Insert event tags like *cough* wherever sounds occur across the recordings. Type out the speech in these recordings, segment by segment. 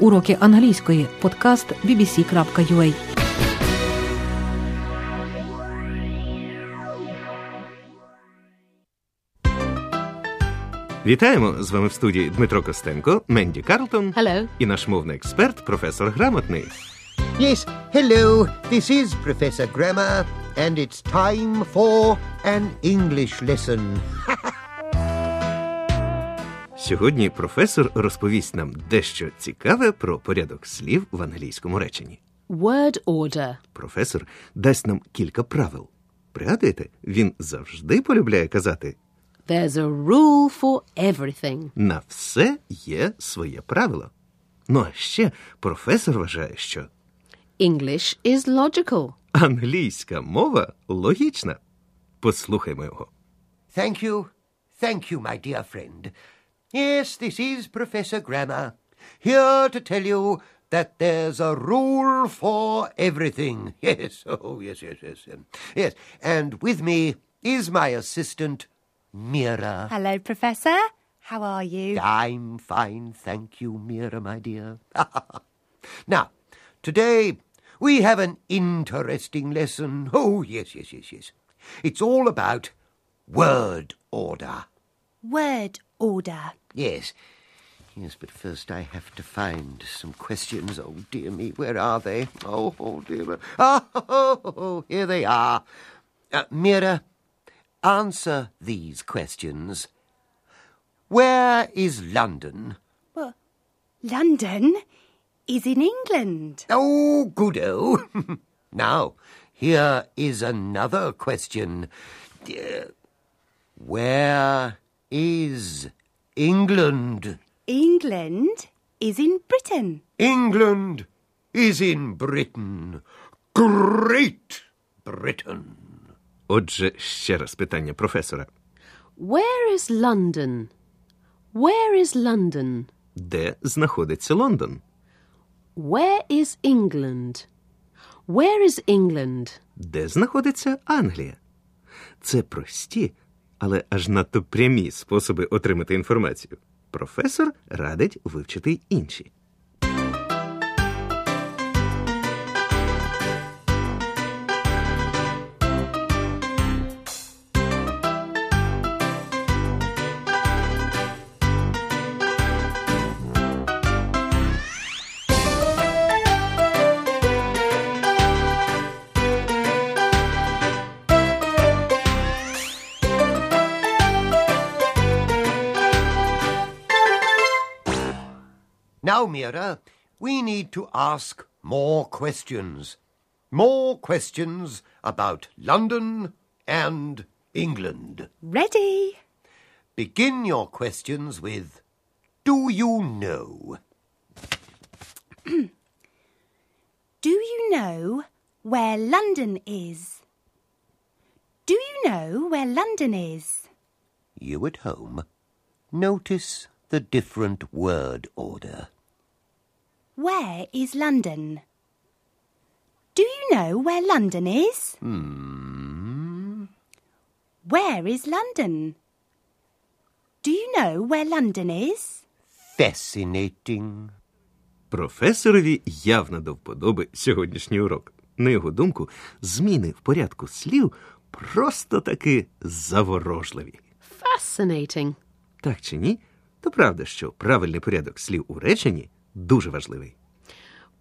Уроки англійської. Подкаст bbc.ua Вітаємо з вами в студії Дмитро Костенко, Менді Карлтон Hello. і наш мовний експерт, професор грамотний. Yes, hello, this is Professor Grammar, and it's time for an English lesson. Сьогодні професор розповість нам дещо цікаве про порядок слів в англійському реченні. Word order. Професор дасть нам кілька правил. Пригадуєте, він завжди полюбляє казати: There's a rule for everything. на все є своє правило. Ну а ще професор вважає, що English is logical. англійська мова логічна. Послухаймо його. Thank you, thank you, my dear friend. Yes, this is Professor Grammar, here to tell you that there's a rule for everything. *laughs* Yes, oh, yes, yes, yes. um, Yes, and with me is my assistant, Mira. Hello, Professor. How are you? I'm fine, thank you, Mira, my dear. *laughs* now, today we have an interesting lesson. Oh, yes, yes, yes, yes. It's all about word order. Word order. Yes. Yes, but first I have to find some questions. Oh, dear me, where are they? Oh, oh dear. *laughs* Oh, oh, oh, here they are. Uh, Mira, answer these questions. Where is London? Well, London is in England. Oh, goodo. *laughs* now, here is another question. Uh, where is England? England is in Britain. England is in Britain. Great Britain. Отже, ще раз питання професора. Where is London? Where is London? Де знаходиться Лондон? Where is England? Where is England? Де знаходиться Англія? Це прості, але аж надто прямі способи отримати інформацію. Професор радить вивчити інші. Now, Mira, we need to ask more questions. More questions about London and England. Ready? Begin your questions with Do you know? *clears throat* Do you know where London is? Do you know where London is? You at home, notice the different word order. Where is London? Do you know where London is? Hmm. Where is London? Do you know where London is? Fascinating. Професорові явно до вподоби сьогоднішній урок. На його думку, зміни в порядку слів просто таки заворожливі. Fascinating. Так чи ні? То правда, що правильний порядок слів у реченні дуже важливий.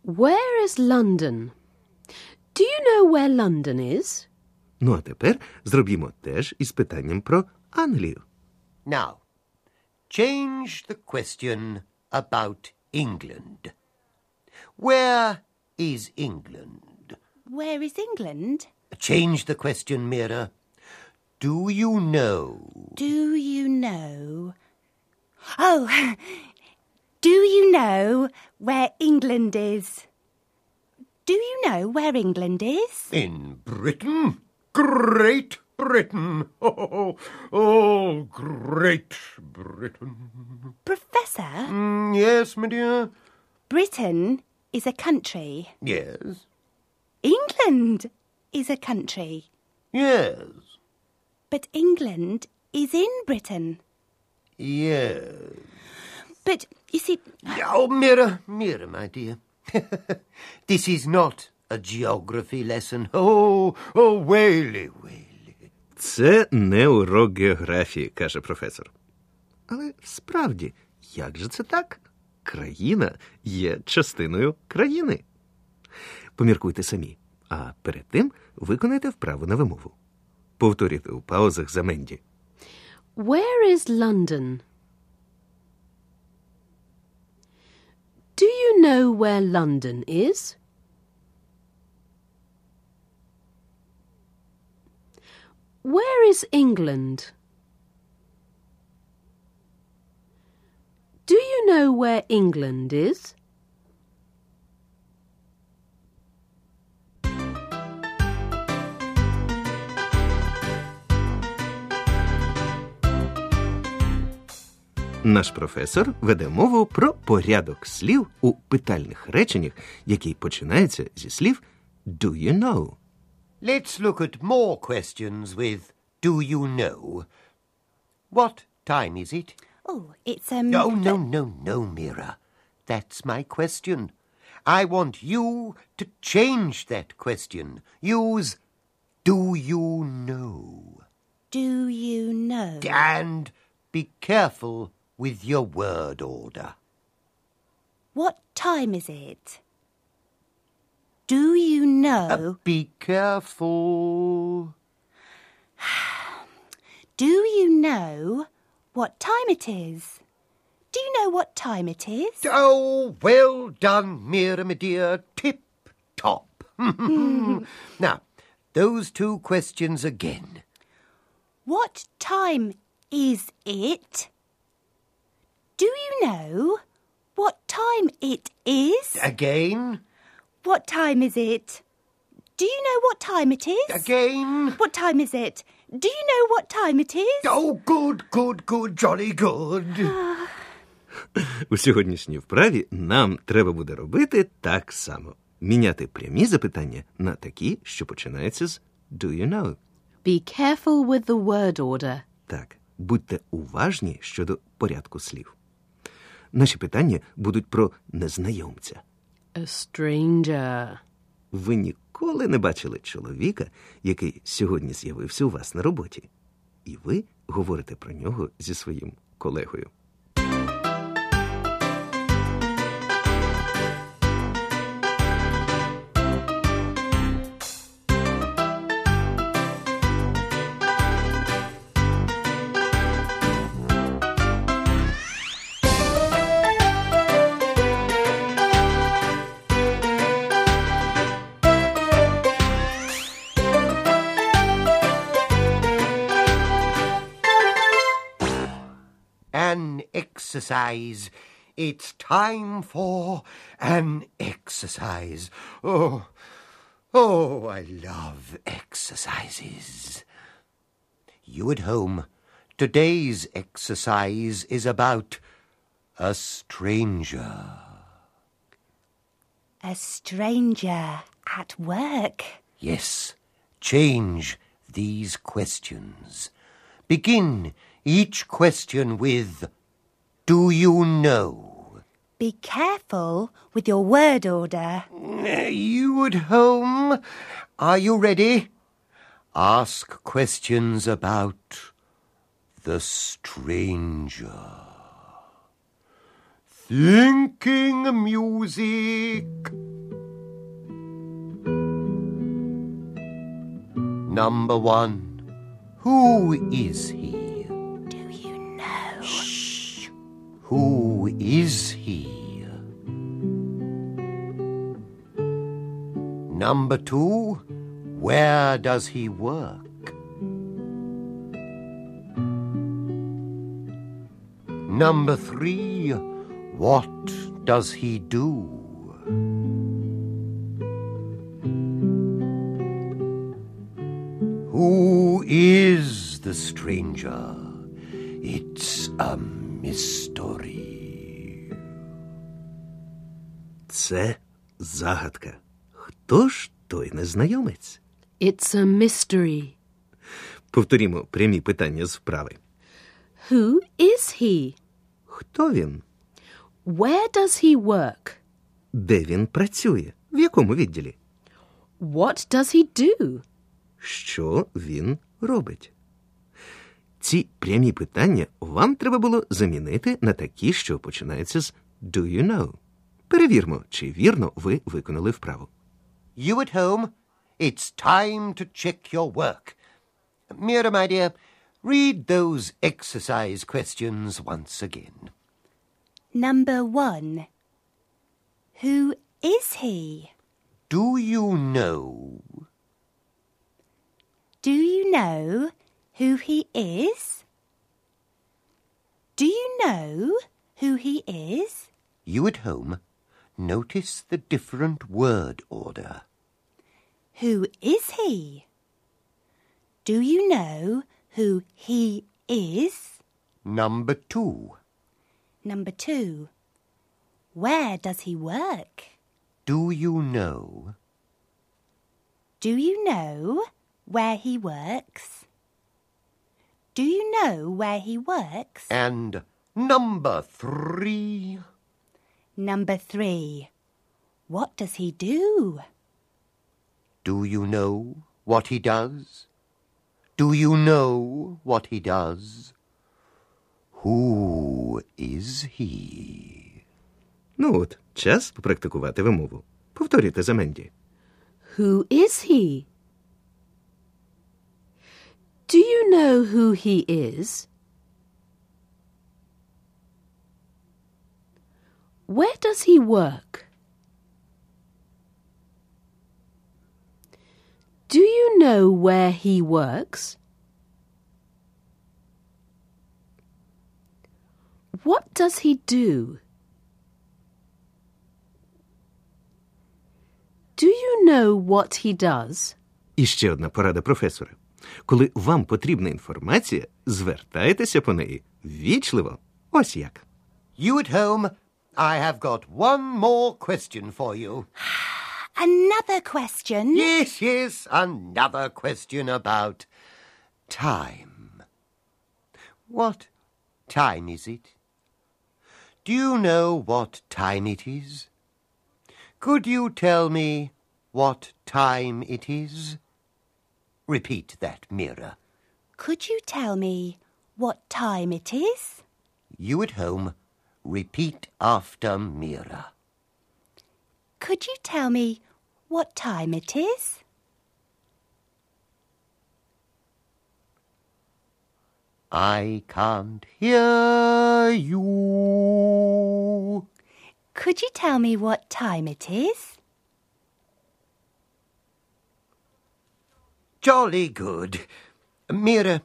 Where is London? Do you know where London is? Ну а тепер зробімо теж із питанням про Англію. Now, change the question about England. Where is England? Where is England? Change the question, Mira. Do you know? Do you know? Oh, *laughs* do you know where England is? Do you know where England is? In Britain? Great Britain! *laughs* Oh, oh Great Britain. Professor, Mm, yes, my dear? Britain is a country. Yes. England is a country. Yes. But England is in Britain. Yes. But Is it. Oh, Mira, Mira, my dear. this is not a geography lesson. Oh, oh, Whaley, Whaley. Це не урок географії, каже професор. Але справді, як же це так? Країна є частиною країни. Поміркуйте самі, а перед тим виконайте вправу на вимову. Повторюйте у паузах за Менді. Where is London? You know where London is? Where is England? Do you know where England is? Наш професор веде мову про порядок слів у питальних реченнях, які починаються зі слів «do you know?». Let's look at more questions with do you know? What time is it? Oh, it's. um. No, no, no, no, Mira. That's my question. I want you to change that question. Use do you know? Do you know? And be careful with your word order. What time is it? Do you know? Uh, be careful. *sighs* Do you know what time it is? Do you know what time it is? Oh, well done, Mira, my dear. Tip top. *laughs* now, those two questions again. What time is it? Do you know what time it is? Again. What time is it? Do you know what time it is? Again. What time is it? Do you know what time it is? Oh, good, good, good, jolly good. У сьогоднішній вправі нам треба буде робити так само: міняти прямі запитання на такі, що починаються з «do you know?». Be careful with the word order. Так, будьте уважні щодо порядку слів. Наші питання будуть про незнайомця. A stranger. Ви ніколи не бачили чоловіка, який сьогодні з'явився у вас на роботі, і ви говорите про нього зі своїм колегою. Exercise. It's time for an exercise. Oh, oh, I love exercises. You at home, today's exercise is about a stranger. A stranger at work. Yes, change these questions. Begin each question with Do you know? Be careful with your word order. You at home, are you ready? Ask questions about the stranger. Thinking music. Number one. Who is he? Who is he? Number two, where does he work? Number three, what does he do? Who is the stranger? It's a mystery. Це загадка. Хто ж той незнайомець? It's a mystery. Повторімо прямі питання з вправи. Who is he? Хто він? Where does he work? Де він працює? В якому відділі? What does he do? Що він робить? Ці прямі питання вам треба було замінити на такі, що починаються з «Do you know?». Перевірмо, чи вірно ви виконали вправу. You at home? It's time to check your work. Mira, my dear, read those exercise questions once again. Number one. Who is he? Do you know? Do you know who he is? Do you know who he is? You at home, notice the different word order. Who is he? Do you know who he is? Number two. Number two. Where does he work? Do you know? Do you know where he works? Do you know where he works? And number three. Number three. What does he do? Do you know what he does? Do you know what he does? Who is he? Ну от, час попрактикувати вимову. Повторюйте за Менді. Who is he? Do you know who he is? Where does he work? Do you know where he works? What does he do? Do you know what he does? І ще одна порада професора. Коли вам потрібна інформація, звертайтеся по неї ввічливо. Ось як. You at home, I have got one more question for you. *sighs* Another question. Yes, yes, another question about time. What time is it? Do you know what time it is? Could you tell me what time it is? Repeat that, Mira. Could you tell me what time it is? You at home, repeat after Mira. Could you tell me what time it is? I can't hear you. Could you tell me what time it is? Jolly good. Mira,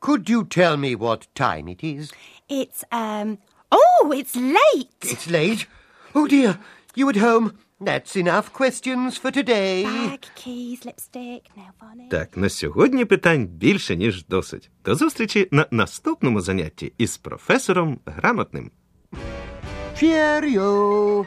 could you tell me what time it is? It's, um. Oh, it's late! It's late. Oh dear, you at home? That's enough questions for today. Bag, keys, lipstick, nail varnish. Так, на сьогодні питань більше, ніж досить. До зустрічі на наступному занятті із професором грамотним. Cheerio.